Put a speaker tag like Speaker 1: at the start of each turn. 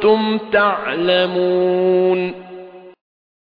Speaker 1: كُنتُمْ تَعْلَمُونَ